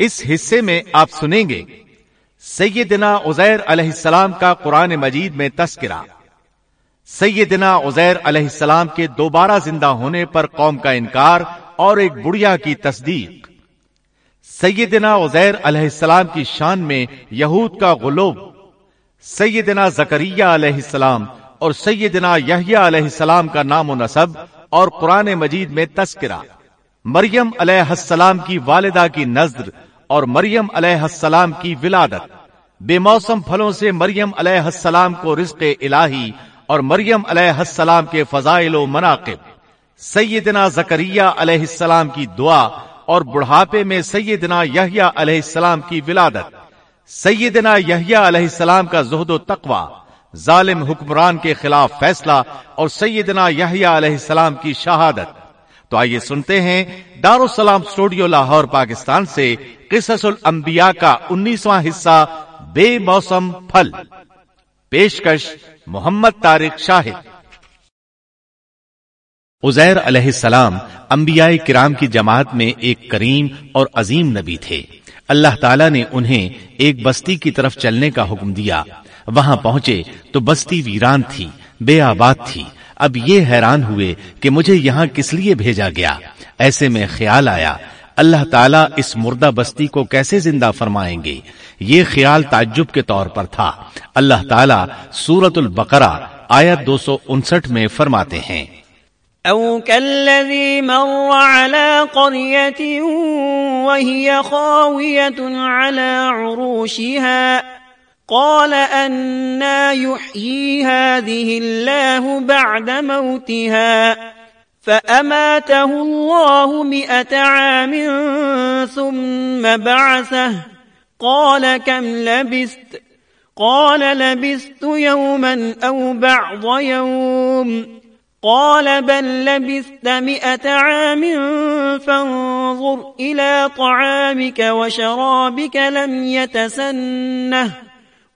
اس حصے میں آپ سنیں گے۔ سیدنا عزیر علیہ السلام کا قرآن مجید میں تذکرہ۔ سیدنا عزیر علیہ السلام کے دوبارہ زندہ ہونے پر قوم کا انکار اور ایک بڑھیا کی تصدیق۔ سیدنا عزیر علیہ السلام کی شان میں یہود کا غلوب۔ سیدنا زکریہ علیہ السلام اور سیدنا یحییٰ علیہ السلام کا نام و نصب اور قرآن مجید میں تذکرہ۔ مریم علیہ السلام کی والدہ کی نظر اور مریم علیہ السلام کی ولادت۔ بے موسم پھلوں سے مریم علیہ السلام کو رزق الہی اور مریم علیہ السلام کے فضائل و مناقب۔ سیدنا زکریہ علیہ السلام کی دعا اور بڑھاپے میں سیدنا یحییٰ علیہ السلام کی ولادت۔ سیدنا یحییٰ علیہ السلام کا زہد و تقوی۔ ظالم حکمران کے خلاف فیصلہ اور سیدنا یحییٰ علیہ السلام کی شہادت۔ تو آئیے سنتے ہیں دارالسلام اسٹوڈیو لاہور پاکستان سے قصص الانبیاء کا انیسواں حصہ بے موسم پھل۔ پیشکش محمد طارق شاہد۔ عزیر علیہ السلام انبیاء کرام کی جماعت میں ایک کریم اور عظیم نبی تھے۔ اللہ تعالیٰ نے انہیں ایک بستی کی طرف چلنے کا حکم دیا۔ وہاں پہنچے تو بستی ویران تھی، بے آباد تھی۔ اب یہ حیران ہوئے کہ مجھے یہاں کس لیے بھیجا گیا۔ ایسے میں خیال آیا، اللہ تعالیٰ اس مردہ بستی کو کیسے زندہ فرمائیں گے؟ یہ خیال تعجب کے طور پر تھا۔ اللہ تعالیٰ سورت البقرہ آیت دو سو انسٹھ میں فرماتے ہیں۔ أو كالذي مر على قرية وهي خاوية على عروشها قال أنا يحيي هذه الله بعد موتها فأماته الله مئة عام ثم بعثه قال كم لبست؟ قال لبست يوما أو بعض يوم قال بل لبثت مئة عام فانظر إلى طعامك وشرابك لم يتسنه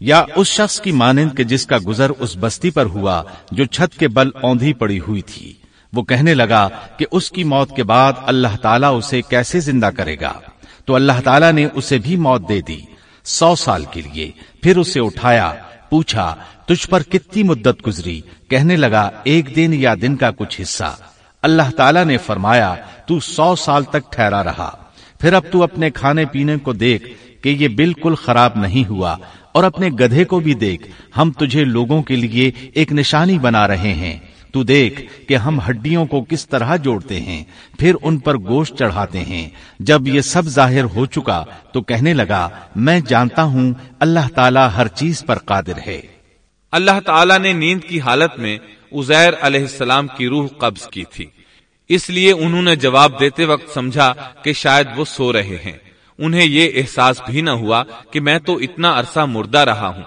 یا اس شخص کی مانند کے جس کا گزر اس بستی پر ہوا جو چھت کے بل اوندھی پڑی ہوئی تھی۔ وہ کہنے لگا کہ اس کی موت کے بعد اللہ تعالیٰ اسے کیسے زندہ کرے گا؟ تو اللہ تعالیٰ نے اسے بھی موت دے دی۔ سو سال کے لیے پھر اسے اٹھایا، پوچھا، تجھ پر کتنی مدت گزری؟ کہنے لگا، ایک دن یا دن کا کچھ حصہ۔ اللہ تعالیٰ نے فرمایا، تو سو سال تک ٹھہرا رہا۔ پھر اب تو اپنے کھانے پینے کو دیکھ کہ یہ بالکل خراب نہیں ہوا۔ اور اپنے گدھے کو بھی دیکھ، ہم تجھے لوگوں کے لیے ایک نشانی بنا رہے ہیں۔ تو دیکھ کہ ہم ہڈیوں کو کس طرح جوڑتے ہیں، پھر ان پر گوشت چڑھاتے ہیں۔ جب یہ سب ظاہر ہو چکا تو کہنے لگا، میں جانتا ہوں اللہ تعالیٰ ہر چیز پر قادر ہے۔ اللہ تعالیٰ نے نیند کی حالت میں ازیر علیہ السلام کی روح قبض کی تھی۔ اس لیے انہوں نے جواب دیتے وقت سمجھا کہ شاید وہ سو رہے ہیں۔ انہیں یہ احساس بھی نہ ہوا کہ میں تو اتنا عرصہ مردہ رہا ہوں۔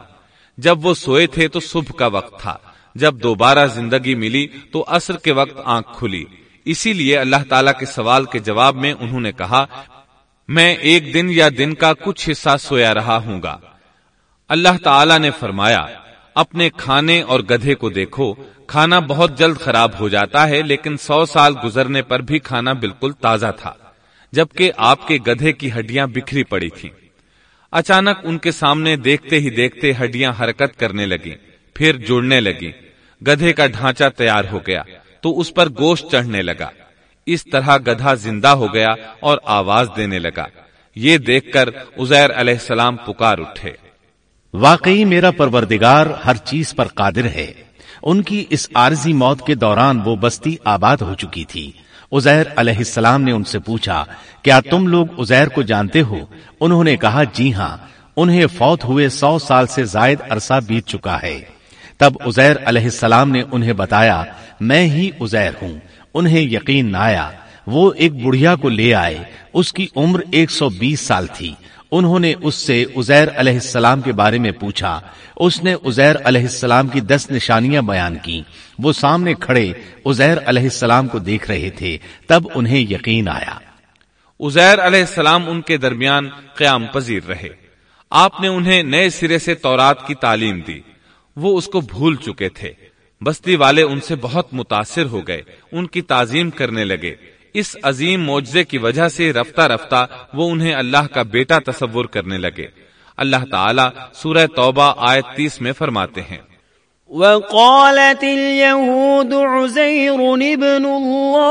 جب وہ سوئے تھے تو صبح کا وقت تھا۔ جب دوبارہ زندگی ملی تو عصر کے وقت آنکھ کھلی۔ اسی لیے اللہ تعالیٰ کے سوال کے جواب میں انہوں نے کہا، میں ایک دن یا دن کا کچھ حصہ سویا رہا ہوں گا۔ اللہ تعالیٰ نے فرمایا، اپنے کھانے اور گدھے کو دیکھو۔ کھانا بہت جلد خراب ہو جاتا ہے، لیکن سو سال گزرنے پر بھی کھانا بالکل تازہ تھا۔ جبکہ آپ کے گدھے کی ہڈیاں بکھری پڑی تھیں۔ اچانک ان کے سامنے دیکھتے ہی دیکھتے ہڈیاں حرکت کرنے لگی پھر جڑنے لگی گدھے کا ڈھانچہ تیار ہو گیا، تو اس پر گوشت چڑھنے لگا۔ اس طرح گدھا زندہ ہو گیا اور آواز دینے لگا۔ یہ دیکھ کر ازیر علیہ السلام پکار اٹھے۔ واقعی میرا پروردگار ہر چیز پر قادر ہے۔ ان کی اس عارضی موت کے دوران وہ بستی آباد ہو چکی تھی۔ عزیر علیہ السلام نے ان سے پوچھا، کیا تم لوگ عزیر کو جانتے ہو؟ انہوں نے کہا جی ہاں انہیں فوت ہوئے سو سال سے زائد عرصہ بیت چکا ہے۔ تب ازیر علیہ السلام نے انہیں بتایا، میں ہی ازیر ہوں، انہیں یقین نہ آیا، وہ ایک بڑھیا کو لے آئے، اس کی عمر ایک سو بیس سال تھی انہوں نے اس سے ازیر علیہ السلام کے بارے میں پوچھا۔ اس نے ازیر علیہ السلام کی دس نشانیاں بیان کی وہ سامنے کھڑے ازیر علیہ السلام کو دیکھ رہے تھے۔ تب انہیں یقین آیا۔ ازیر علیہ السلام ان کے درمیان قیام پذیر رہے۔ آپ نے انہیں نئے سرے سے تورات کی تعلیم دی۔ وہ اس کو بھول چکے تھے۔ بستی والے ان سے بہت متاثر ہو گئے۔ ان کی تعظیم کرنے لگے۔ اس عظیم معجزے کی وجہ سے رفتہ رفتہ وہ انہیں اللہ کا بیٹا تصور کرنے لگے۔ اللہ تعالیٰ سورہ توبہ آیت تیس میں فرماتے ہیں۔ وقالت اليهود عزير ابن الله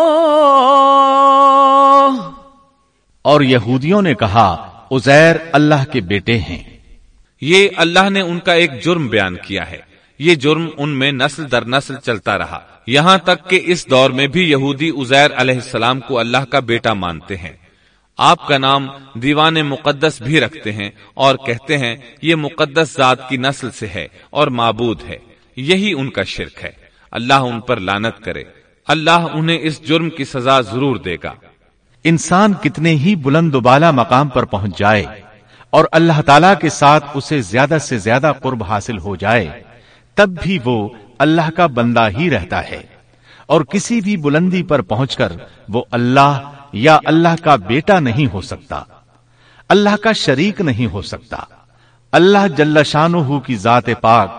اور یہودیوں نے کہا ازیر اللہ کے بیٹے ہیں۔ یہ اللہ نے ان کا ایک جرم بیان کیا ہے۔ یہ جرم ان میں نسل در نسل چلتا رہا۔ یہاں تک کہ اس دور میں بھی یہودی ازیر علیہ السلام کو اللہ کا بیٹا مانتے ہیں۔ آپ کا نام دیوان مقدس بھی رکھتے ہیں اور کہتے ہیں یہ مقدس ذات کی نسل سے ہے اور معبود ہے۔ یہی ان کا شرک ہے۔ اللہ ان پر لانت کرے۔ اللہ انہیں اس جرم کی سزا ضرور دے گا۔ انسان کتنے ہی بلند و بالا مقام پر پہنچ جائے اور اللہ تعالی کے ساتھ اسے زیادہ سے زیادہ قرب حاصل ہو جائے، تب بھی وہ اللہ کا بندہ ہی رہتا ہے۔ اور کسی بھی بلندی پر پہنچ کر وہ اللہ یا اللہ کا بیٹا نہیں ہو سکتا۔ اللہ کا شریک نہیں ہو سکتا۔ اللہ جل شانہ کی ذات پاک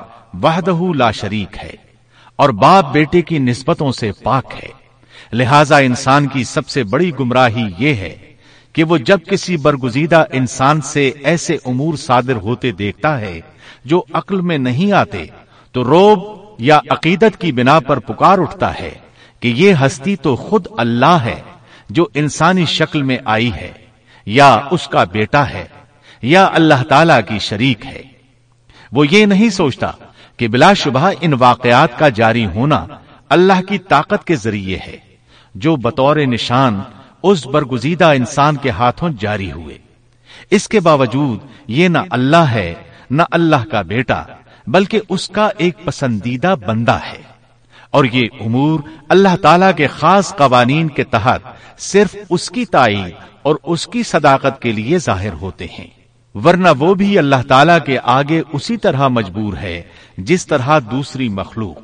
وحدہ لا شریک ہے اور باپ بیٹے کی نسبتوں سے پاک ہے۔ لہذا انسان کی سب سے بڑی گمراہی یہ ہے کہ وہ جب کسی برگزیدہ انسان سے ایسے امور صادر ہوتے دیکھتا ہے جو عقل میں نہیں آتے تو روب یا عقیدت کی بنا پر پکار اٹھتا ہے کہ یہ ہستی تو خود اللہ ہے جو انسانی شکل میں آئی ہے، یا اس کا بیٹا ہے، یا اللہ تعالی کی شریک ہے۔ وہ یہ نہیں سوچتا کہ بلا شبہ ان واقعات کا جاری ہونا اللہ کی طاقت کے ذریعے ہے، جو بطور نشان اس برگزیدہ انسان کے ہاتھوں جاری ہوئے۔ اس کے باوجود یہ نہ اللہ ہے، نہ اللہ کا بیٹا بلکہ اس کا ایک پسندیدہ بندہ ہے۔ اور یہ امور اللہ تعالی کے خاص قوانین کے تحت صرف اس کی تائید اور اس کی صداقت کے لیے ظاہر ہوتے ہیں۔ ورنہ وہ بھی اللہ تعالی کے آگے اسی طرح مجبور ہے، جس طرح دوسری مخلوق۔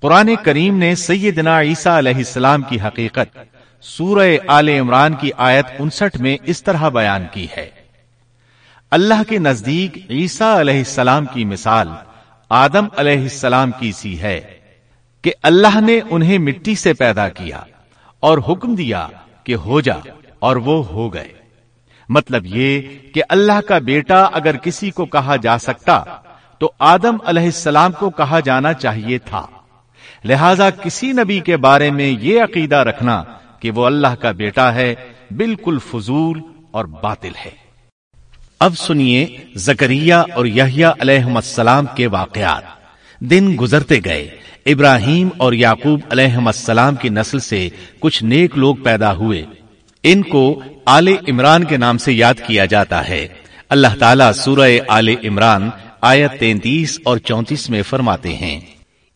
قرآن کریم نے سیدنا عیسیٰ علیہ السلام کی حقیقت سورہ آل عمران کی آیت انسٹھ میں اس طرح بیان کی ہے۔ اللہ کے نزدیک عیسیٰ علیہ السلام کی مثال آدم علیہ السلام کی سی ہے کہ اللہ نے انہیں مٹی سے پیدا کیا اور حکم دیا کہ ہو جا اور وہ ہو گئے۔ مطلب یہ کہ اللہ کا بیٹا اگر کسی کو کہا جا سکتا تو آدم علیہ السلام کو کہا جانا چاہیے تھا۔ لہذا کسی نبی کے بارے میں یہ عقیدہ رکھنا کہ وہ اللہ کا بیٹا ہے، بالکل فضول اور باطل ہے۔ اب سنیے زکریہ اور یحییٰ علیہ السلام کے واقعات۔ دن گزرتے گئے۔ ابراہیم اور یعقوب علیہ السلام کی نسل سے کچھ نیک لوگ پیدا ہوئے۔ ان کو آل عمران کے نام سے یاد کیا جاتا ہے۔ اللہ تعالیٰ سورہ آل عمران آیت تینتیس اور چونتیس میں فرماتے ہیں۔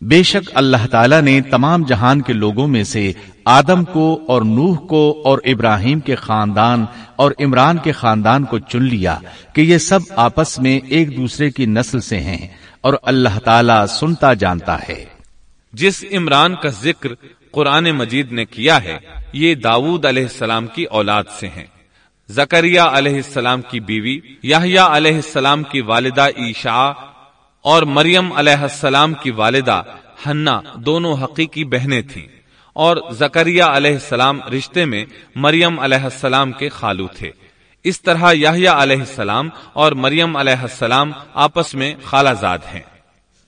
بے شک اللہ تعالیٰ نے تمام جہان کے لوگوں میں سے آدم کو اور نوح کو اور ابراہیم کے خاندان اور عمران کے خاندان کو چن لیا کہ یہ سب آپس میں ایک دوسرے کی نسل سے ہیں اور اللہ تعالیٰ سنتا جانتا ہے۔ جس عمران کا ذکر قرآن مجید نے کیا ہے، یہ داود علیہ السلام کی اولاد سے ہیں۔ زکریہ علیہ السلام کی بیوی یاہیا علیہ السلام کی والدہ عیشا اور مریم علیہ السلام کی والدہ ہنا دونوں حقیقی بہنیں تھیں اور زکریہ علیہ السلام رشتے میں مریم علیہ السلام کے خالو تھے۔ اس طرح یاہیا علیہ السلام اور مریم علیہ السلام آپس میں خالہ زاد ہیں۔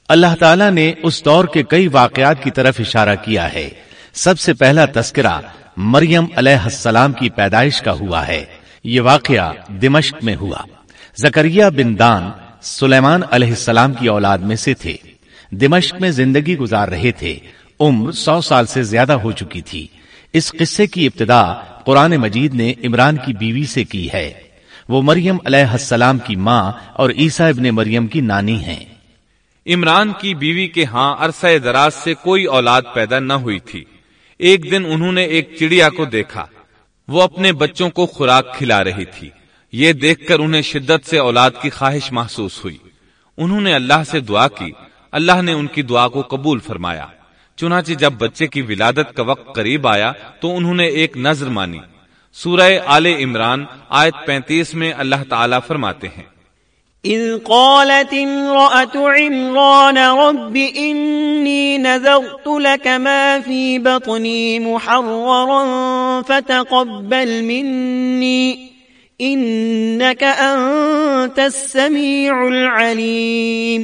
اللہ تعالیٰ نے اس دور کے کئی واقعات کی طرف اشارہ کیا ہے۔ سب سے پہلا تذکرہ مریم علیہ السلام کی پیدائش کا ہوا ہے۔ یہ واقعہ دمشق میں ہوا۔ زکریہ بن دان سلیمان علیہ السلام کی اولاد میں سے تھے۔ دمشق میں زندگی گزار رہے تھے۔ عمر سو سال سے زیادہ ہو چکی تھی۔ اس قصے کی ابتدا قرآن مجید نے عمران کی بیوی سے کی ہے۔ وہ مریم علیہ السلام کی ماں اور عیسیٰ ابن مریم کی نانی ہیں۔ عمران کی بیوی کے ہاں عرصہ دراز سے کوئی اولاد پیدا نہ ہوئی تھی۔ ایک دن انہوں نے ایک چڑیا کو دیکھا۔ وہ اپنے بچوں کو خوراک کھلا رہی تھی۔ یہ دیکھ کر انہیں شدت سے اولاد کی خواہش محسوس ہوئی۔ انہوں نے اللہ سے دعا کی۔ اللہ نے ان کی دعا کو قبول فرمایا۔ چنانچہ جب بچے کی ولادت کا وقت قریب آیا تو انہوں نے ایک نظر مانی۔ سورہ آل عمران آیت پینتیس میں اللہ تعالیٰ فرماتے ہیں۔ إذ قالت امرأة عمران رب إني نذرت لك ما في بطني محررا فتقبل مني۔ السميع العليم۔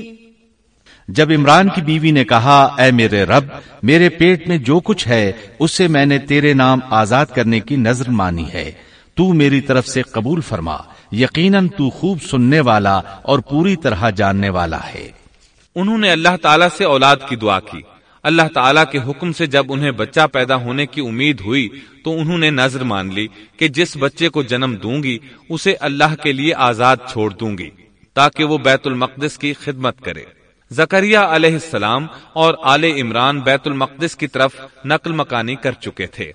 جب عمران کی بیوی نے کہا اے میرے رب میرے پیٹ میں جو کچھ ہے اسے میں نے تیرے نام آزاد کرنے کی نظر مانی ہے۔ تو میری طرف سے قبول فرما یقیناً تو خوب سننے والا اور پوری طرح جاننے والا ہے۔ انہوں نے اللہ تعالیٰ سے اولاد کی دعا کی۔ اللہ تعالیٰ کے حکم سے جب انہیں بچہ پیدا ہونے کی امید ہوئی تو انہوں نے نظر مان لی کہ جس بچے کو جنم دوں گی، اسے اللہ کے لیے آزاد چھوڑ دوں گی، تاکہ وہ بیت المقدس کی خدمت کرے۔ زکریہ علیہ السلام اور آل عمران بیت المقدس کی طرف نقل مکانی کر چکے تھے۔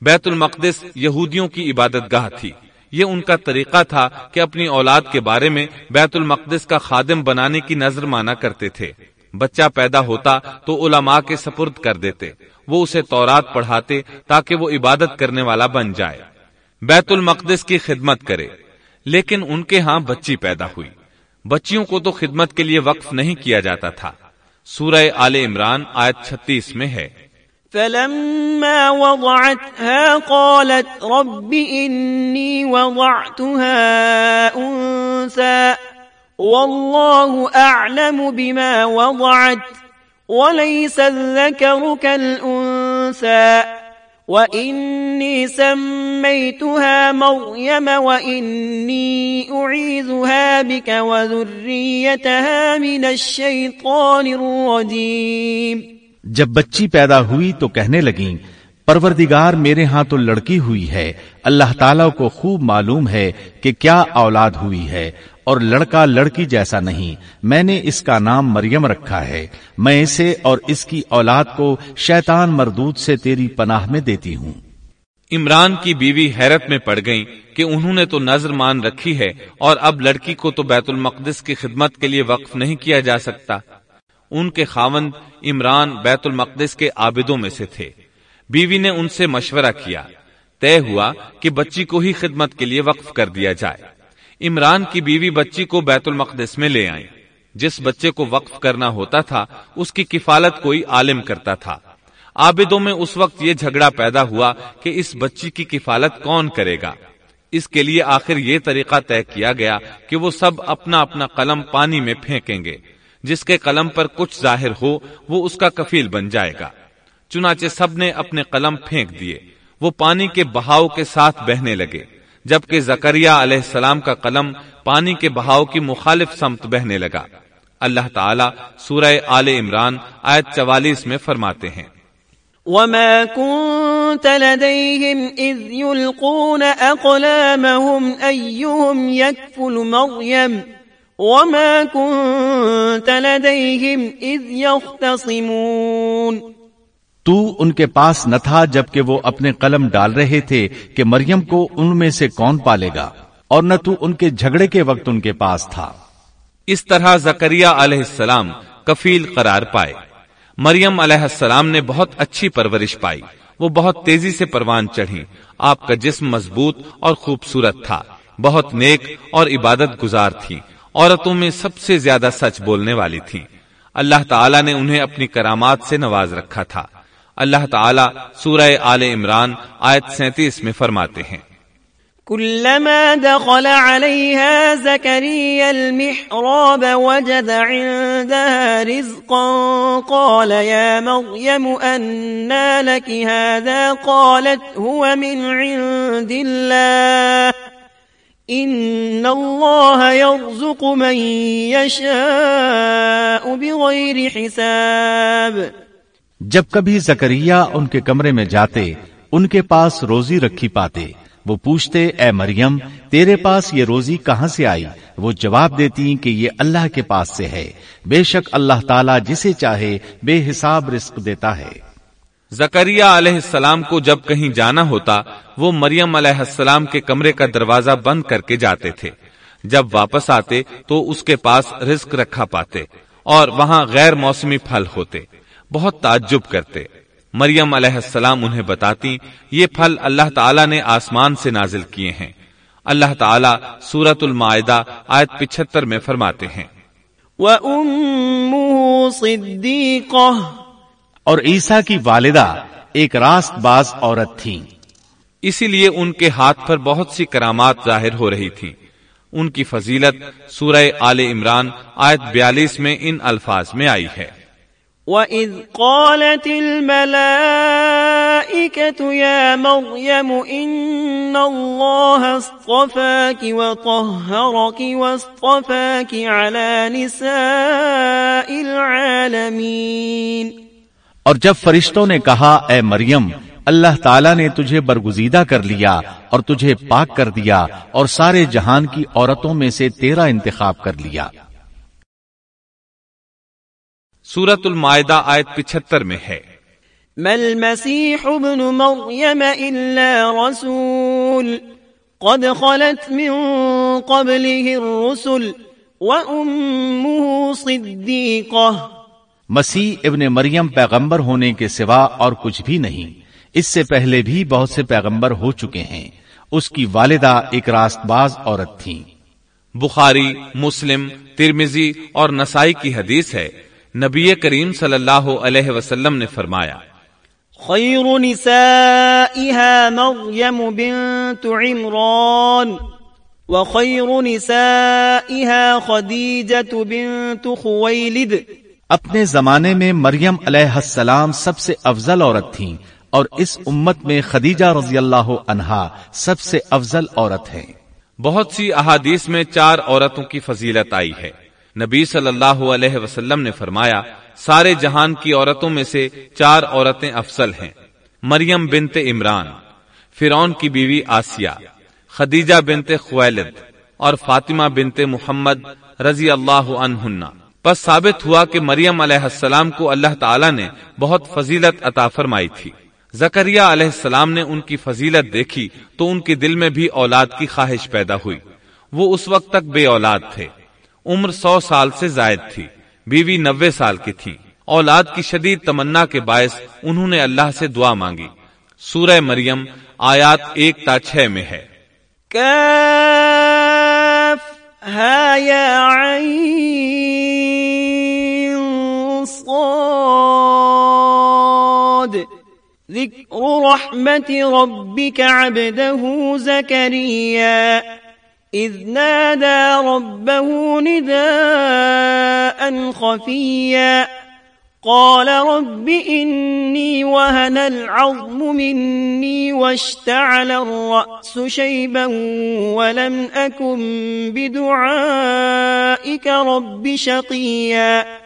بیت المقدس یہودیوں کی عبادت گاہ تھی۔ یہ ان کا طریقہ تھا کہ اپنی اولاد کے بارے میں بیت المقدس کا خادم بنانے کی نظر مانا کرتے تھے۔ بچہ پیدا ہوتا تو علماء کے سپرد کر دیتے۔ وہ اسے تورات پڑھاتے تاکہ وہ عبادت کرنے والا بن جائے۔ بیت المقدس کی خدمت کرے۔ لیکن ان کے ہاں بچی پیدا ہوئی۔ بچیوں کو تو خدمت کے لیے وقف نہیں کیا جاتا تھا۔ سورہ آل عمران آیت چھتیس میں ہے۔ فلما وضعتها قالت رب إني وضعتها أنسى والله أعلم بما وضعت وليس الذكر كالأنسى وَإِنِّي سَمَّيْتُهَا مَرْيَمَ وَإِنِّي أُعِيذُهَا بِكَ وَذُرِّيَّتَهَا مِنَ الشَّيْطَانِ الرَّجِيمِ جب بچی پیدا ہوئی تو کہنے لگیں، پروردگار میرے ہاں تو لڑکی ہوئی ہے، اللہ تعالیٰ کو خوب معلوم ہے کہ کیا اولاد ہوئی ہے۔ اور لڑکا لڑکی جیسا نہیں۔ میں نے اس کا نام مریم رکھا ہے۔ میں اسے اور اس کی اولاد کو شیطان مردود سے تیری پناہ میں دیتی ہوں۔ عمران کی بیوی حیرت میں پڑ گئی کہ انہوں نے تو نظر مان رکھی ہے اور اب لڑکی کو تو بیت المقدس کی خدمت کے لیے وقف نہیں کیا جا سکتا۔ ان کے خاوند عمران بیت المقدس کے عابدوں میں سے تھے۔ بیوی نے ان سے مشورہ کیا۔ طے ہوا کہ بچی کو ہی خدمت کے لیے وقف کر دیا جائے۔ عمران کی بیوی بچی کو بیت المقدس میں لے آئیں جس بچے کو وقف کرنا ہوتا تھا، اس کی کفالت کوئی عالم کرتا تھا۔ آبدوں میں اس وقت یہ جھگڑا پیدا ہوا کہ اس بچی کی کفالت کون کرے گا۔ اس کے لیے آخر یہ طریقہ طے کیا گیا کہ وہ سب اپنا اپنا قلم پانی میں پھینکیں گے۔ جس کے قلم پر کچھ ظاہر ہو، وہ اس کا کفیل بن جائے گا۔ چنانچہ سب نے اپنے قلم پھینک دیے۔ وہ پانی کے بہاؤ کے ساتھ بہنے لگے۔ جبکہ زکریہ علیہ السلام کا قلم پانی کے بہاؤ کی مخالف سمت بہنے لگا۔ اللہ تعالیٰ سورہ آل عمران آیت چوالیس میں فرماتے ہیں۔ وما كنت لديهم إذ يلقون أقلامهم أيهم يكفل مريم وما كنت لديهم إذ يختصمون تو ان کے پاس نہ تھا جبکہ وہ اپنے قلم ڈال رہے تھے کہ مریم کو ان میں سے کون پالے گا، اور نہ تو ان کے جھگڑے کے وقت ان کے پاس تھا۔ اس طرح زکریہ علیہ السلام کفیل قرار پائے۔ مریم علیہ السلام نے بہت اچھی پرورش پائی۔ وہ بہت تیزی سے پروان چڑھی آپ کا جسم مضبوط اور خوبصورت تھا۔ بہت نیک اور عبادت گزار تھی عورتوں میں سب سے زیادہ سچ بولنے والی تھی اللہ تعالیٰ نے انہیں اپنی کرامات سے نواز رکھا تھا۔ اللہ تعالیٰ سورہ آل عمران آیت سینتیس میں فرماتے ہیں۔ كلما دخل عليها زكريا المحراب وجد عندها رزقا، قال يا مريم أنا لك هذا قالت هو من عند الله إن الله يرزق من يشاء بغير حساب۔ جب کبھی زکریہ ان کے کمرے میں جاتے، ان کے پاس روزی رکھی پاتے، وہ پوچھتے، اے مریم، تیرے پاس یہ روزی کہاں سے آئی؟ وہ جواب دیتی کہ یہ اللہ کے پاس سے ہے۔ بے شک اللہ تعالیٰ جسے چاہے بے حساب رزق دیتا ہے۔ زکریہ علیہ السلام کو جب کہیں جانا ہوتا، وہ مریم علیہ السلام کے کمرے کا دروازہ بند کر کے جاتے تھے۔ جب واپس آتے تو اس کے پاس رزق رکھا پاتے اور وہاں غیر موسمی پھل ہوتے۔ بہت تعجب کرتے۔ مریم علیہ السلام انہیں بتاتی یہ پھل اللہ تعالیٰ نے آسمان سے نازل کیے ہیں۔ اللہ تعالیٰ سورت المائدہ آیت پچھتر میں فرماتے ہیں۔ اور عیسیٰ کی والدہ ایک راست باز عورت تھی اسی لیے ان کے ہاتھ پر بہت سی کرامات ظاہر ہو رہی تھی ان کی فضیلت سورہ آل عمران آیت بیالیس میں ان الفاظ میں آئی ہے۔ وَإِذْ قَالَتِ الْمَلَائِكَةُ يَا مَرْيَمُ إِنَّ اللَّهَ اصْطَفَاكِ وَطَهَّرَكِ وَاصْطَفَاكِ عَلَى نِسَاءِ الْعَالَمِينَ اور جب فرشتوں نے کہا، اے مریم، اللہ تعالیٰ نے تجھے برگزیدہ کر لیا اور تجھے پاک کر دیا اور سارے جہان کی عورتوں میں سے تیرا انتخاب کر لیا۔ سورت المائدہ آیت پچھتر میں ہے۔ ما المسيح ابن مريم إلا رسول قد خلت من قبله الرسل وأمه صديقة۔ مسیح ابن مریم پیغمبر ہونے کے سوا اور کچھ بھی نہیں۔ اس سے پہلے بھی بہت سے پیغمبر ہو چکے ہیں۔ اس کی والدہ ایک راست باز عورت تھی بخاری مسلم ترمزی اور نسائی کی حدیث ہے۔ نبی کریم صلی اللہ علیہ وسلم نے فرمایا خیر نسائها مریم بنت عمران وخیر نسائها خدیجت بنت خویلد۔ اپنے زمانے میں مریم علیہ السلام سب سے افضل عورت تھیں اور اس امت میں خدیجہ رضی اللہ عنہا سب سے افضل عورت ہیں۔ بہت سی احادیث میں چار عورتوں کی فضیلت آئی ہے۔ نبی صلی اللہ علیہ وسلم نے فرمایا، سارے جہان کی عورتوں میں سے چار عورتیں افضل ہیں، مریم بنت عمران فرون کی بیوی آسیہ، خدیجہ بنت خویلد اور فاطمہ بنت محمد رضی اللہ عنہ بس ثابت ہوا کہ مریم علیہ السلام کو اللہ تعالیٰ نے بہت فضیلت عطا فرمائی تھی۔ زکریہ علیہ السلام نے ان کی فضیلت دیکھی تو ان کے دل میں بھی اولاد کی خواہش پیدا ہوئی۔ وہ اس وقت تک بے اولاد تھے۔ عمر سو سال سے زائد تھی، بیوی نوے سال کی تھی اولاد کی شدید تمنا کے باعث انہوں نے اللہ سے دعا مانگی۔ سورہ مریم آیات ایک تا چھ میں ہے۔ ذکر رحمت ربک عبده زکریہ إذ نادى ربه نداء خفيا. قال رب إني وهن العظم مني واشتعل الرأس شيبا ولم أكن بدعائك رب شقيا.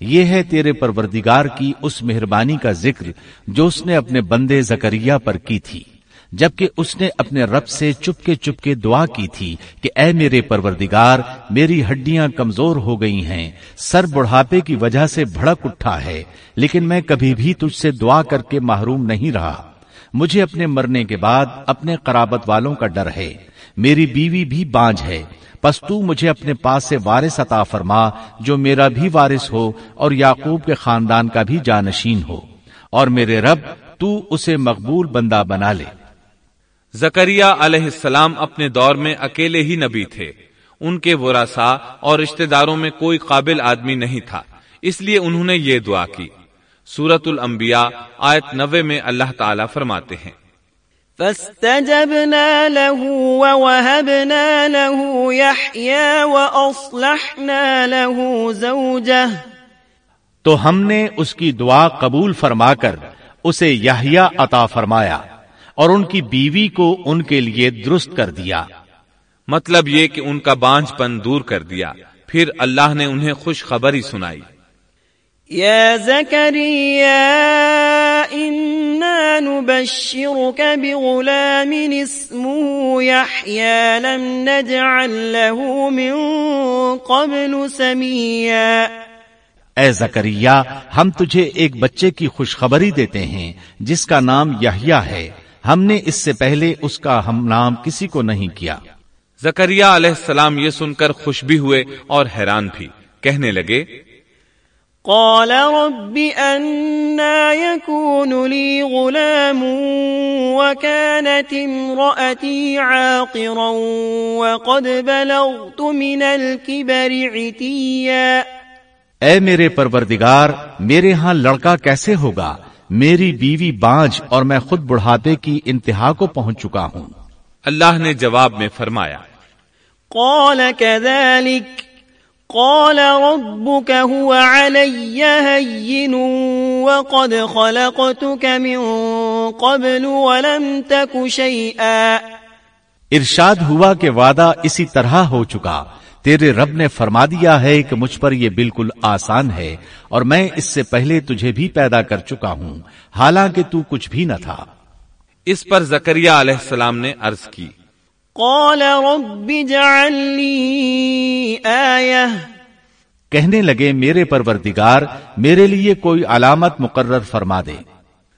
یہ ہے تیرے پروردگار کی اس مہربانی کا ذکر جو اس نے اپنے بندے زکریہ پر کی تھی، جبکہ اس نے اپنے رب سے چپ کے چپ کے دعا کی تھی کہ اے میرے پروردگار، میری ہڈیاں کمزور ہو گئی ہیں، سر بڑھاپے کی وجہ سے بھڑک اٹھا ہے، لیکن میں کبھی بھی تجھ سے دعا کر کے محروم نہیں رہا۔ مجھے اپنے مرنے کے بعد اپنے قرابت والوں کا ڈر ہے، میری بیوی بھی بانج ہے پس تو مجھے اپنے پاس سے وارث عطا فرما جو میرا بھی وارث ہو اور یعقوب کے خاندان کا بھی جانشین ہو۔ اور میرے رب، تو اسے مقبول بندہ بنا لے۔ زکریہ علیہ السلام اپنے دور میں اکیلے ہی نبی تھے۔ ان کے ورثا اور رشتہ داروں میں کوئی قابل آدمی نہیں تھا۔ اس لیے انہوں نے یہ دعا کی۔ سورت الانبیاء، آیت نوے میں اللہ تعالی فرماتے ہیں۔ فاستجبنا له ووهبنا له يحيى وأصلحنا له زوجه. تو ہم نے اس کی دعا قبول فرما کر اسے یحییٰ عطا فرمایا اور ان کی بیوی کو ان کے لیے درست کر دیا۔ مطلب یہ کہ ان کا بانج پن دور کر دیا۔ پھر اللہ نے انہیں خوش خبری سنائی۔ يا زكريا إنا نبشرك بغلام اسمه يحيى لم نجعل له من قبل سميا. اے زکریا ہم تجھے ایک بچے کی خوشخبری دیتے ہیں جس کا نام یحییٰ ہے۔ ہم نے اس سے پہلے اس کا ہم نام کسی کو نہیں کیا۔ زکریا علیہ السلام یہ سن کر خوش بھی ہوئے اور حیران بھی۔ کہنے لگے قال رب أنا يكون لي غلام وكانت امرأتي عاقرا وقد بلغت من الكبر عتيا اے میرے پروردگار میرے ہاں لڑکا کیسے ہوگا؟ میری بیوی بانج اور میں خود بڑھاپے کی انتہا کو پہنچ چکا ہوں۔ اللہ نے جواب میں فرمایا قال كذلك قال ربك هو علي هين وقد خلقتك من قبل ولم تك شيئا۔ ارشاد ہوا کہ وعدہ اسی طرح ہو چکا۔ تیرے رب نے فرما دیا ہے کہ مجھ پر یہ بالکل آسان ہے اور میں اس سے پہلے تجھے بھی پیدا کر چکا ہوں۔ حالانکہ تو کچھ بھی نہ تھا۔ اس پر زکریہ علیہ السلام نے عرض کی۔ قال رب اجعل لي آية. کہنے لگے میرے پروردگار میرے لیے کوئی علامت مقرر فرما دے۔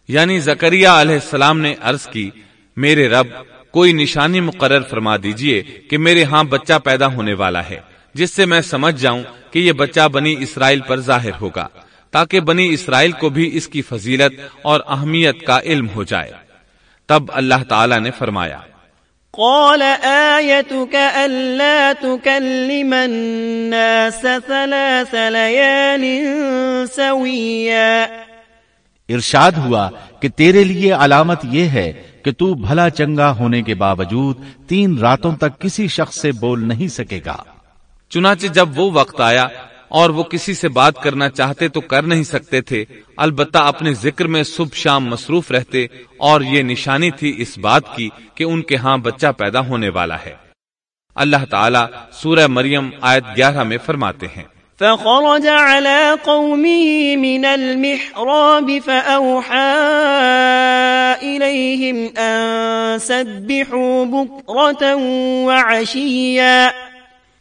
یعنی زکریہ علیہ السلام نے عرض کی میرے رب کوئی نشانی مقرر فرما دیجیے کہ میرے ہاں بچہ پیدا ہونے والا ہے جس سے میں سمجھ جاؤں کہ یہ بچہ بنی اسرائیل پر ظاہر ہوگا تاکہ بنی اسرائیل کو بھی اس کی فضیلت اور اہمیت کا علم ہو جائے۔ تب اللہ تعالی نے فرمایا قال آيتك ألا تكلم الناس ثلاث ليال سويا. ارشاد ہوا کہ تیرے لیے علامت یہ ہے کہ تو بھلا چنگا ہونے کے باوجود تین راتوں تک کسی شخص سے بول نہیں سکے گا۔ چنانچہ جب وہ وقت آیا اور وہ کسی سے بات کرنا چاہتے تو کر نہیں سکتے تھے۔ البتہ اپنے ذکر میں صبح شام مصروف رہتے اور یہ نشانی تھی اس بات کی کہ ان کے ہاں بچہ پیدا ہونے والا ہے۔ اللہ تعالیٰ سورہ مریم آیت گیارہ میں فرماتے ہیں۔ فخرج على قومه من المحراب فأوحى إليهم أن سبحوا بكرة وعشيا۔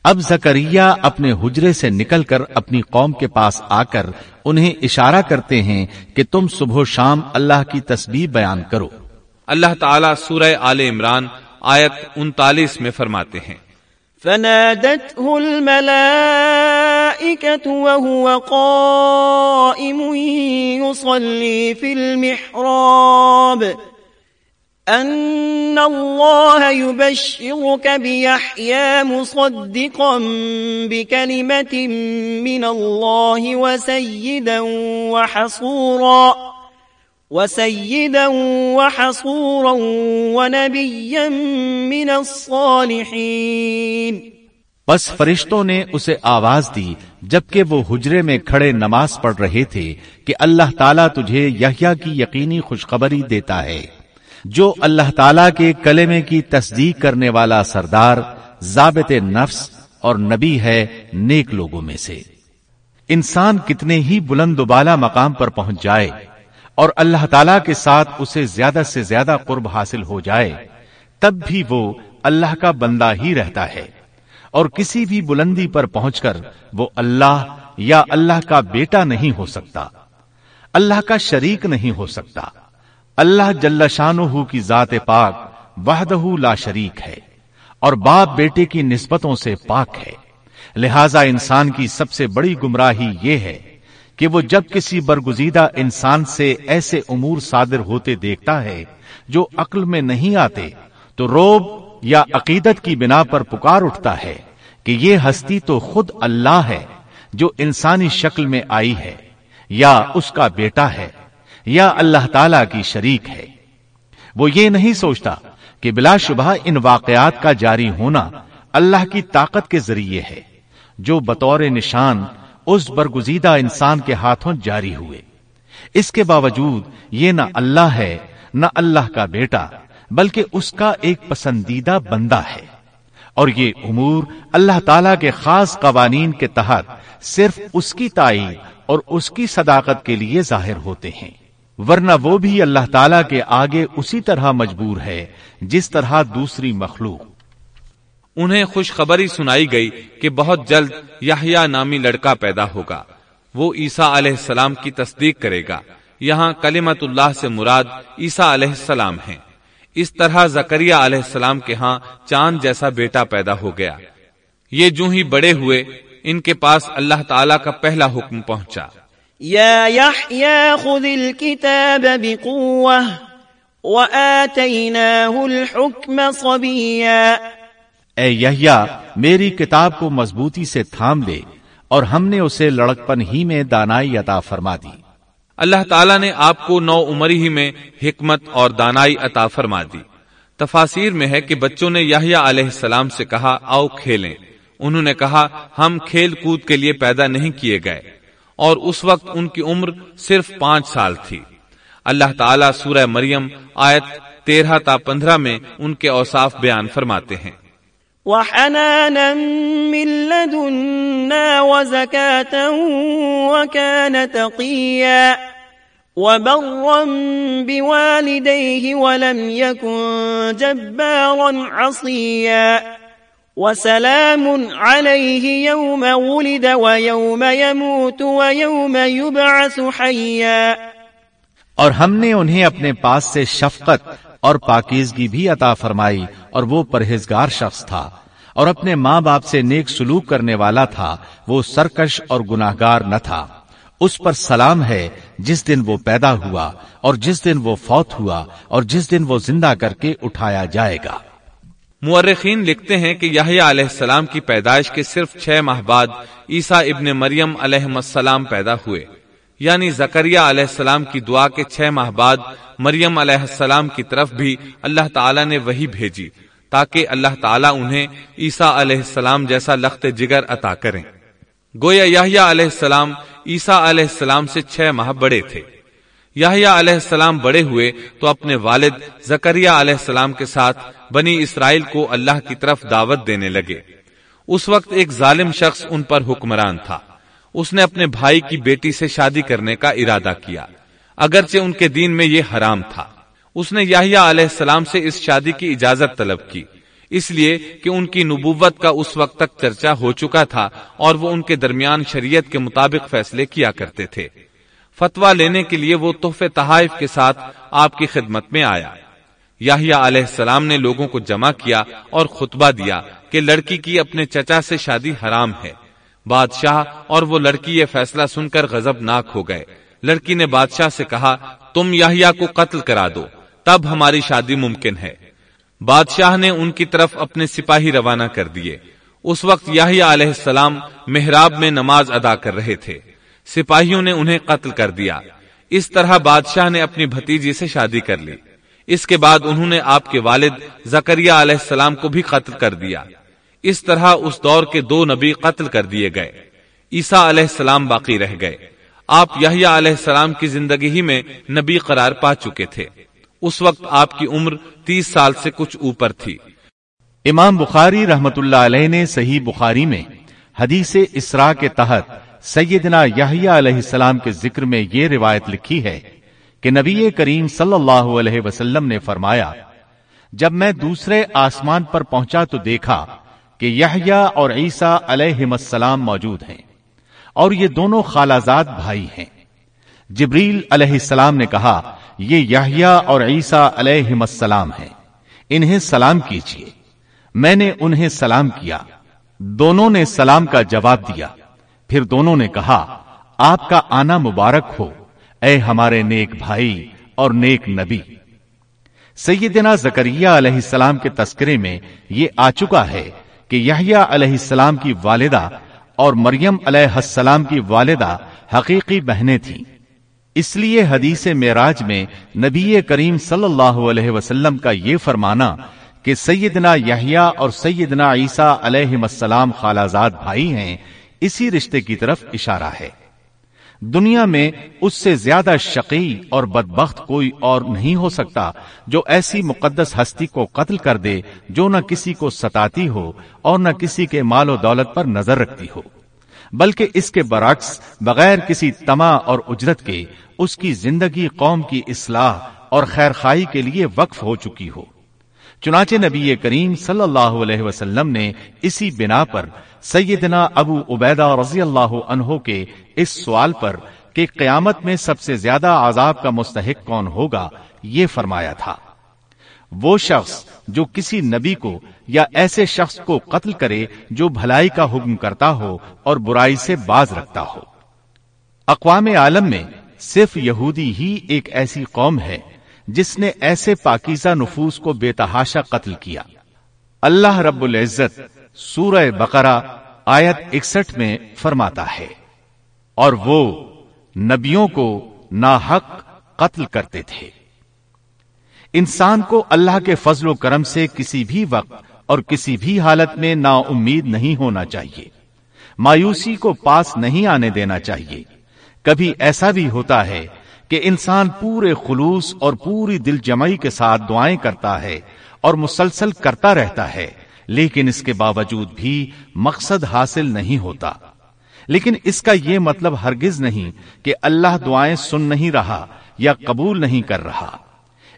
اب زکریہ اپنے حجرے سے نکل کر اپنی قوم کے پاس آ کر انہیں اشارہ کرتے ہیں کہ تم صبح و شام اللہ کی تسبیح بیان کرو۔ اللہ تعالیٰ سورہ آل عمران آیت انتالیس میں فرماتے ہیں۔ فنادته الملائكة وهو قائم يصلي في المحراب۔ أن الله يبشرك بيحيى مصدقا بكلمة من الله وسيدا وحصورا وسيدا وحصورا ونبيا من الصالحين. بس فرشتوں نے اسے آواز دی جبکہ وہ حجرے میں کھڑے نماز پڑھ رہے تھے کہ اللہ تعالیٰ تجھے یحییٰ کی یقینی خوشخبری دیتا ہے۔ جو اللہ تعالی کے کلمے کی تصدیق کرنے والا سردار، ضابط نفس اور نبی ہے نیک لوگوں میں سے۔ انسان کتنے ہی بلند و بالا مقام پر پہنچ جائے اور اللہ تعالی کے ساتھ اسے زیادہ سے زیادہ قرب حاصل ہو جائے، تب بھی وہ اللہ کا بندہ ہی رہتا ہے۔ اور کسی بھی بلندی پر پہنچ کر وہ اللہ یا اللہ کا بیٹا نہیں ہو سکتا۔ اللہ کا شریک نہیں ہو سکتا۔ اللہ جل شانہ کی ذات پاک وحدہ لا شریک ہے اور باپ بیٹے کی نسبتوں سے پاک ہے۔ لہذا انسان کی سب سے بڑی گمراہی یہ ہے کہ وہ جب کسی برگزیدہ انسان سے ایسے امور صادر ہوتے دیکھتا ہے جو عقل میں نہیں آتے، تو روب یا عقیدت کی بنا پر پکار اٹھتا ہے کہ یہ ہستی تو خود اللہ ہے جو انسانی شکل میں آئی ہے یا اس کا بیٹا ہے۔ یا اللہ تعالی کی شریک ہے۔ وہ یہ نہیں سوچتا کہ بلا شبہ ان واقعات کا جاری ہونا اللہ کی طاقت کے ذریعے ہے، جو بطور نشان اس برگزیدہ انسان کے ہاتھوں جاری ہوئے۔ اس کے باوجود یہ نہ اللہ ہے، نہ اللہ کا بیٹا، بلکہ اس کا ایک پسندیدہ بندہ ہے۔ اور یہ امور اللہ تعالی کے خاص قوانین کے تحت صرف اس کی تائید اور اس کی صداقت کے لیے ظاہر ہوتے ہیں۔ ورنہ وہ بھی اللہ تعالی کے آگے اسی طرح مجبور ہے، جس طرح دوسری مخلوق۔ انہیں خوشخبری سنائی گئی کہ بہت جلد یحییٰ نامی لڑکا پیدا ہوگا۔ وہ عیسیٰ علیہ السلام کی تصدیق کرے گا۔ یہاں کلمت اللہ سے مراد عیسیٰ علیہ السلام ہیں۔ اس طرح زکریہ علیہ السلام کے ہاں چاند جیسا بیٹا پیدا ہو گیا۔ یہ جو ہی بڑے ہوئے، ان کے پاس اللہ تعالی کا پہلا حکم پہنچا۔ یا یحییٰ خذ الكتاب بقوة وآتیناہ الحکم صبیہ اے یحییٰ میری کتاب کو مضبوطی سے تھام لے اور ہم نے اسے لڑکپن ہی میں دانائی عطا فرما دی۔ اللہ تعالیٰ نے آپ کو نو عمری ہی میں حکمت اور دانائی عطا فرما دی۔ تفاصیر میں ہے کہ بچوں نے یحییٰ علیہ السلام سے کہا آؤ کھیلیں۔ انہوں نے کہا ہم کھیل کود کے لیے پیدا نہیں کیے گئے۔ اور اس وقت ان کی عمر صرف پانچ سال تھی۔ اللہ تعالیٰ سورہ مریم آیت تیرہ تا پندرہ میں ان کے اوصاف بیان فرماتے ہیں۔ وحنانا من لدنا وزكاة وكان تقيا وبرا بوالديه ولم يكن جبارا عصيا وسلام عليه يوم ولد ويوم يموت ويوم يبعث حيا. اور ہم نے انہیں اپنے پاس سے شفقت اور پاکیزگی بھی عطا فرمائی اور وہ پرہیزگار شخص تھا اور اپنے ماں باپ سے نیک سلوک کرنے والا تھا، وہ سرکش اور گناہ گار نہ تھا۔ اس پر سلام ہے جس دن وہ پیدا ہوا اور جس دن وہ فوت ہوا اور جس دن وہ زندہ کر کے اٹھایا جائے گا۔ مورخین لکھتے ہیں کہ یحییٰ علیہ السلام کی پیدائش کے صرف چھ ماہ بعد عیسیٰ ابن مریم علیہ السلام پیدا ہوئے۔ یعنی زکریہ علیہ السلام کی دعا کے چھ ماہ بعد مریم علیہ السلام کی طرف بھی اللہ تعالیٰ نے وہی بھیجی تاکہ اللہ تعالیٰ انہیں عیسیٰ علیہ السلام جیسا لخت جگر عطا کریں۔ گویا یحییٰ علیہ السلام عیسیٰ علیہ السلام سے چھ ماہ بڑے تھے۔ یحییٰ علیہ السلام بڑے ہوئے تو اپنے والد زکریہ علیہ السلام کے ساتھ بنی اسرائیل کو اللہ کی طرف دعوت دینے لگے۔ اس وقت ایک ظالم شخص ان پر حکمران تھا۔ اس نے اپنے بھائی کی بیٹی سے شادی کرنے کا ارادہ کیا، اگرچہ ان کے دین میں یہ حرام تھا۔ اس نے یاہیا علیہ السلام سے اس شادی کی اجازت طلب کی، اس لیے کہ ان کی نبوت کا اس وقت تک چرچا ہو چکا تھا اور وہ ان کے درمیان شریعت کے مطابق فیصلے کیا کرتے تھے۔ فتوا لینے کے لیے وہ تحفے تحائف کے ساتھ آپ کی خدمت میں آیا۔ یاہیا علیہ السلام نے لوگوں کو جمع کیا اور خطبہ دیا کہ لڑکی کی اپنے چچا سے شادی حرام ہے۔ بادشاہ اور وہ لڑکی یہ فیصلہ سن کر غزب ناک ہو گئے۔ لڑکی نے بادشاہ سے کہا، تم یاہیا کو قتل کرا دو، تب ہماری شادی ممکن ہے۔ بادشاہ نے ان کی طرف اپنے سپاہی روانہ کر دیے۔ اس وقت یاہیا علیہ السلام محراب میں نماز ادا کر رہے تھے۔ سپاہیوں نے انہیں قتل کر دیا۔ اس طرح بادشاہ نے اپنی بھتیجی سے شادی کر لی۔ اس کے بعد انہوں نے آپ کے والد زکریہ علیہ السلام کو بھی قتل کر دیا۔ اس طرح اس دور کے دو نبی قتل کر دیے گئے۔ عیسیٰ علیہ السلام باقی رہ گئے۔ آپ یحییٰ علیہ السلام کی زندگی ہی میں نبی قرار پا چکے تھے۔ اس وقت آپ کی عمر تیس سال سے کچھ اوپر تھی۔ امام بخاری رحمت اللہ علیہ نے صحیح بخاری میں حدیث اسرا کے تحت سیدنا یحییٰ علیہ السلام کے ذکر میں یہ روایت لکھی ہے کہ نبی کریم صلی اللہ علیہ وسلم نے فرمایا، جب میں دوسرے آسمان پر پہنچا تو دیکھا کہ یحییٰ اور عیسیٰ علیہ السلام موجود ہیں اور یہ دونوں خالازاد بھائی ہیں۔ جبریل علیہ السلام نے کہا، یہ یحییٰ اور عیسیٰ علیہ السلام ہیں، انہیں سلام کیجیے میں نے انہیں سلام کیا، دونوں نے سلام کا جواب دیا۔ پھر دونوں نے کہا، آپ کا آنا مبارک ہو، اے ہمارے نیک بھائی اور نیک نبی۔ سیدنا زکریہ علیہ السلام کے تذکرے میں یہ آ چکا ہے کہ یحییٰ علیہ السلام کی والدہ اور مریم علیہ السلام کی والدہ حقیقی بہنیں تھیں۔ اس لیے حدیث معراج میں نبی کریم صلی اللہ علیہ وسلم کا یہ فرمانا کہ سیدنا یحییٰ اور سیدنا عیسیٰ علیہ السلام خالازاد بھائی ہیں اسی رشتے کی طرف اشارہ ہے۔ دنیا میں اس سے زیادہ شقی اور بدبخت کوئی اور نہیں ہو سکتا جو ایسی مقدس ہستی کو قتل کر دے جو نہ کسی کو ستاتی ہو اور نہ کسی کے مال و دولت پر نظر رکھتی ہو۔ بلکہ اس کے برعکس بغیر کسی تما اور اجرت کے اس کی زندگی قوم کی اصلاح اور خیر خائی کے لیے وقف ہو چکی ہو۔ چنانچہ نبی کریم صلی اللہ علیہ وسلم نے اسی بنا پر سیدنا ابو عبیدہ رضی اللہ عنہ کے اس سوال پر کہ قیامت میں سب سے زیادہ عذاب کا مستحق کون ہوگا یہ فرمایا تھا۔ وہ شخص جو کسی نبی کو یا ایسے شخص کو قتل کرے جو بھلائی کا حکم کرتا ہو اور برائی سے باز رکھتا ہو۔ اقوام عالم میں صرف یہودی ہی ایک ایسی قوم ہے۔ جس نے ایسے پاکیزہ نفوس کو بے تحاشا قتل کیا۔ اللہ رب العزت سورہ بقرہ آیت اکسٹھ میں فرماتا ہے۔ اور وہ نبیوں کو ناحق قتل کرتے تھے۔ انسان کو اللہ کے فضل و کرم سے کسی بھی وقت اور کسی بھی حالت میں نا امید نہیں ہونا چاہیے۔ مایوسی کو پاس نہیں آنے دینا چاہیے۔ کبھی ایسا بھی ہوتا ہے کہ انسان پورے خلوص اور پوری دل جمعی کے ساتھ دعائیں کرتا ہے اور مسلسل کرتا رہتا ہے، لیکن اس کے باوجود بھی مقصد حاصل نہیں ہوتا۔ لیکن اس کا یہ مطلب ہرگز نہیں کہ اللہ دعائیں سن نہیں رہا یا قبول نہیں کر رہا۔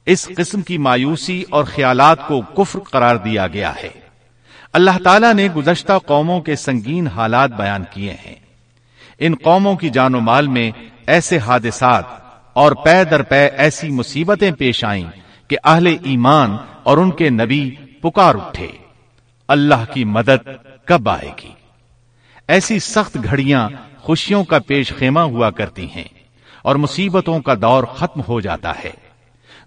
اس قسم کی مایوسی اور خیالات کو کفر قرار دیا گیا ہے۔ اللہ تعالیٰ نے گزشتہ قوموں کے سنگین حالات بیان کیے ہیں۔ ان قوموں کی جان و مال میں ایسے حادثات اور پے در پے ایسی مصیبتیں پیش آئیں کہ اہل ایمان اور ان کے نبی پکار اٹھے۔ اللہ کی مدد کب آئے گی؟ ایسی سخت گھڑیاں خوشیوں کا پیش خیمہ ہوا کرتی ہیں اور مصیبتوں کا دور ختم ہو جاتا ہے۔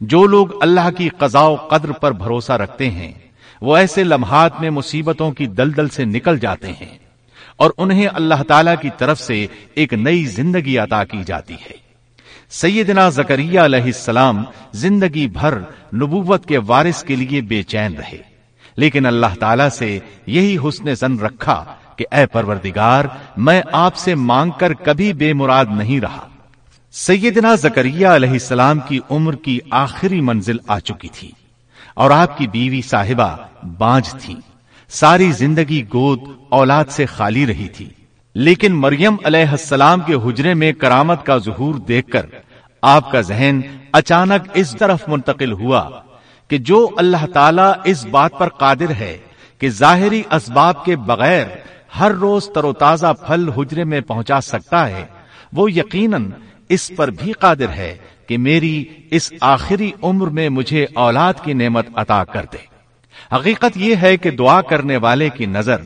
جو لوگ اللہ کی قضاء و قدر پر بھروسہ رکھتے ہیں، وہ ایسے لمحات میں مصیبتوں کی دلدل سے نکل جاتے ہیں اور انہیں اللہ تعالی کی طرف سے ایک نئی زندگی عطا کی جاتی ہے۔ سیدنا زکریہ علیہ السلام زندگی بھر نبوت کے وارث کے لیے بے چین رہے۔ لیکن اللہ تعالی سے یہی حسن زن رکھا کہ اے پروردگار، میں آپ سے مانگ کر کبھی بے مراد نہیں رہا۔ سیدنا زکریہ علیہ السلام کی عمر کی آخری منزل آ چکی تھی اور آپ کی بیوی صاحبہ بانج تھی۔ ساری زندگی گود اولاد سے خالی رہی تھی۔ لیکن مریم علیہ السلام کے حجرے میں کرامت کا ظہور دیکھ کر آپ کا ذہن اچانک اس طرف منتقل ہوا کہ جو اللہ تعالیٰ اس بات پر قادر ہے کہ ظاہری اسباب کے بغیر ہر روز تر و تازہ پھل حجرے میں پہنچا سکتا ہے، وہ یقیناً اس پر بھی قادر ہے کہ میری اس آخری عمر میں مجھے اولاد کی نعمت عطا کر دے۔ حقیقت یہ ہے کہ دعا کرنے والے کی نظر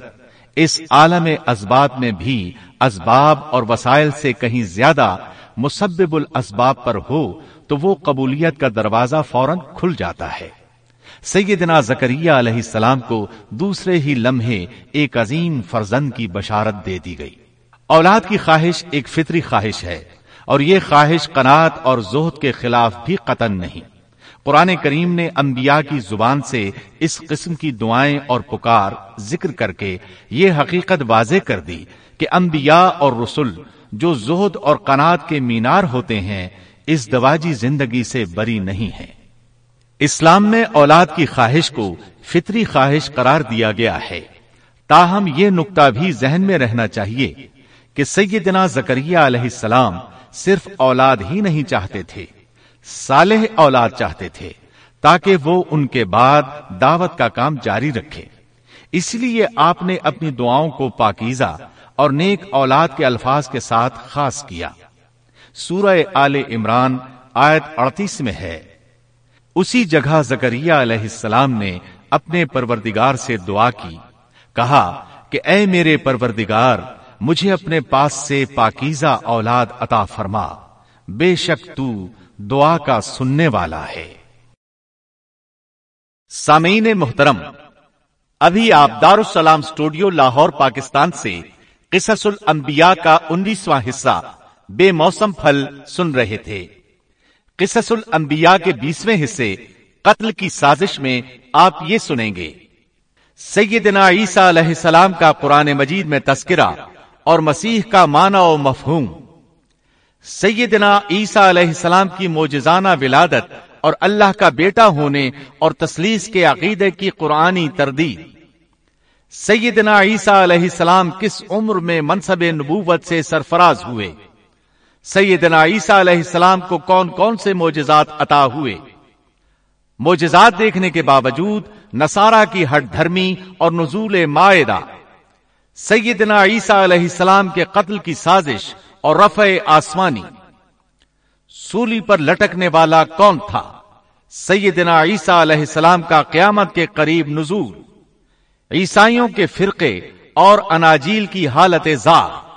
اس عالم اسباب میں بھی اسباب اور وسائل سے کہیں زیادہ مسبب الاسباب پر ہو تو وہ قبولیت کا دروازہ فوراً کھل جاتا ہے۔ سیدنا زکریہ علیہ السلام کو دوسرے ہی لمحے ایک عظیم فرزند کی بشارت دے دی گئی۔ اولاد کی خواہش ایک فطری خواہش ہے اور یہ خواہش قنات اور زہد کے خلاف بھی قطن نہیں۔ قرآن کریم نے انبیاء کی زبان سے اس قسم کی دعائیں اور پکار ذکر کر کے یہ حقیقت واضح کر دی کہ انبیاء اور رسول جو زہد اور قنات کے مینار ہوتے ہیں، اس دواجی زندگی سے بری نہیں ہے اسلام میں اولاد کی خواہش کو فطری خواہش قرار دیا گیا ہے۔ تاہم یہ نقطہ بھی ذہن میں رہنا چاہیے کہ سیدنا زکریہ علیہ السلام صرف اولاد ہی نہیں چاہتے تھے۔ صالح اولاد چاہتے تھے تاکہ وہ ان کے بعد دعوت کا کام جاری رکھے۔ اس لیے آپ نے اپنی دعاؤں کو پاکیزہ اور نیک اولاد کے الفاظ کے ساتھ خاص کیا۔ سورہ آل عمران آیت اڑتیس میں ہے۔ اسی جگہ زکریہ علیہ السلام نے اپنے پروردگار سے دعا کی۔ کہا کہ اے میرے پروردگار، مجھے اپنے پاس سے پاکیزہ اولاد عطا فرما۔ بے شک تو دعا کا سننے والا ہے۔ سامعین محترم، ابھی آپ دارالسلام اسٹوڈیو لاہور، پاکستان سے قصص الانبیاء کا انیسواں حصہ بے موسم پھل سن رہے تھے۔ قصص الانبیاء کے بیسویں حصے قتل کی سازش میں آپ یہ سنیں گے۔ سیدنا عیسیٰ علیہ السلام کا قرآن مجید میں تذکرہ اور مسیح کا معنی و مفہوم۔ سیدنا عیسیٰ علیہ السلام کی موجزانہ ولادت اور اللہ کا بیٹا ہونے اور تسلیس کے عقیدے کی قرآنی تردید۔ سیدنا عیسیٰ علیہ السلام کس عمر میں منصب نبوت سے سرفراز ہوئے؟ سیدنا عیسیٰ علیہ السلام کو کون کون سے موجزات عطا ہوئے؟ موجزات دیکھنے کے باوجود نصارہ کی ہٹ دھرمی اور نزول معدہ سیدنا عیسیٰ علیہ السلام کے قتل کی سازش اور رفع آسمانی۔ سولی پر لٹکنے والا کون تھا؟ سیدنا عیسیٰ علیہ السلام کا قیامت کے قریب نزول۔ عیسائیوں کے فرقے اور اناجیل کی حالت زار۔